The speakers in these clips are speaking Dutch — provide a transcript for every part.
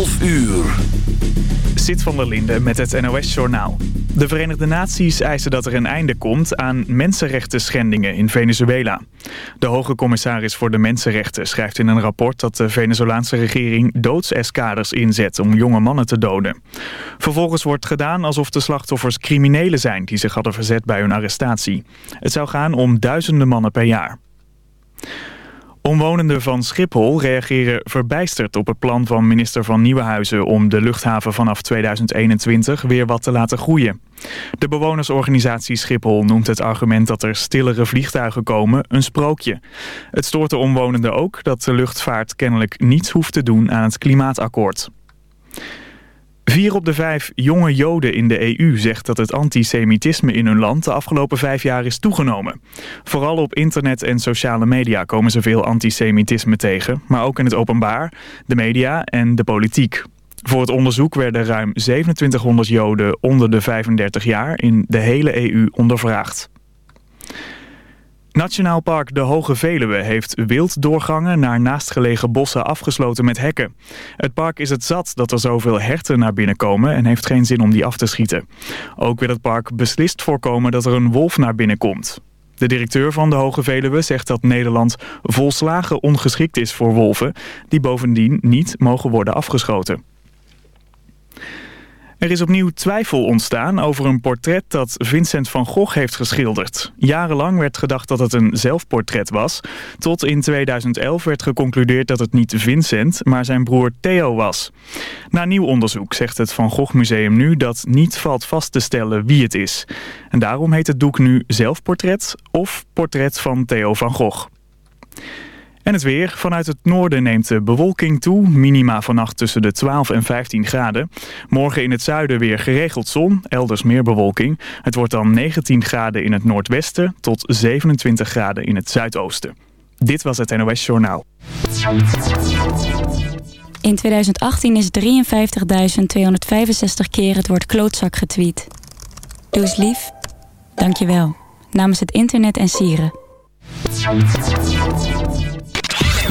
12 uur. Zit van der Linde met het NOS-journaal. De Verenigde Naties eisen dat er een einde komt aan mensenrechten schendingen in Venezuela. De hoge commissaris voor de mensenrechten schrijft in een rapport dat de Venezolaanse regering doodseskaders inzet om jonge mannen te doden. Vervolgens wordt gedaan alsof de slachtoffers criminelen zijn die zich hadden verzet bij hun arrestatie. Het zou gaan om duizenden mannen per jaar. Omwonenden van Schiphol reageren verbijsterd op het plan van minister van Nieuwenhuizen om de luchthaven vanaf 2021 weer wat te laten groeien. De bewonersorganisatie Schiphol noemt het argument dat er stillere vliegtuigen komen een sprookje. Het stoort de omwonenden ook dat de luchtvaart kennelijk niets hoeft te doen aan het klimaatakkoord. Vier op de vijf jonge joden in de EU zegt dat het antisemitisme in hun land de afgelopen vijf jaar is toegenomen. Vooral op internet en sociale media komen ze veel antisemitisme tegen, maar ook in het openbaar, de media en de politiek. Voor het onderzoek werden ruim 2700 joden onder de 35 jaar in de hele EU ondervraagd. Nationaal Park De Hoge Veluwe heeft wilddoorgangen naar naastgelegen bossen afgesloten met hekken. Het park is het zat dat er zoveel herten naar binnen komen en heeft geen zin om die af te schieten. Ook wil het park beslist voorkomen dat er een wolf naar binnen komt. De directeur van de Hoge Veluwe zegt dat Nederland volslagen ongeschikt is voor wolven... die bovendien niet mogen worden afgeschoten. Er is opnieuw twijfel ontstaan over een portret dat Vincent van Gogh heeft geschilderd. Jarenlang werd gedacht dat het een zelfportret was. Tot in 2011 werd geconcludeerd dat het niet Vincent, maar zijn broer Theo was. Na nieuw onderzoek zegt het Van Gogh Museum nu dat niet valt vast te stellen wie het is. En daarom heet het doek nu Zelfportret of Portret van Theo van Gogh. En het weer. Vanuit het noorden neemt de bewolking toe. Minima vannacht tussen de 12 en 15 graden. Morgen in het zuiden weer geregeld zon. Elders meer bewolking. Het wordt dan 19 graden in het noordwesten tot 27 graden in het zuidoosten. Dit was het NOS Journaal. In 2018 is 53.265 keer het woord klootzak getweet. Doe eens lief. Dank je wel. Namens het internet en sieren.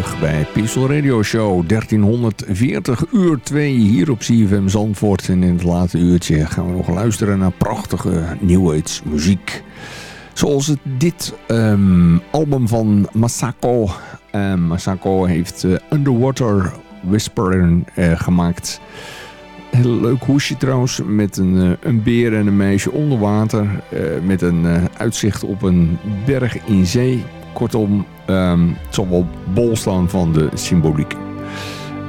Terug bij Peaceful Radio Show 1340 uur 2 hier op CFM Zandvoort. En in het late uurtje gaan we nog luisteren naar prachtige New Age muziek. Zoals dit um, album van Masako. Um, Masako heeft uh, Underwater Whisper uh, gemaakt. Heel leuk hoesje trouwens, met een, uh, een beer en een meisje onder water. met een uitzicht op een berg in zee. Kortom, um, het zal wel bol staan van de symboliek.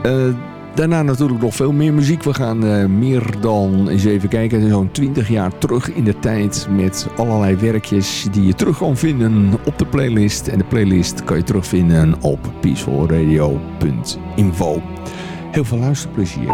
Uh, daarna natuurlijk nog veel meer muziek. We gaan uh, meer dan eens even kijken. Zo'n 20 jaar terug in de tijd. Met allerlei werkjes die je terug kan vinden op de playlist. En de playlist kan je terugvinden op peacefulradio.info. Heel veel luisterplezier.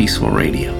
Peaceful Radio.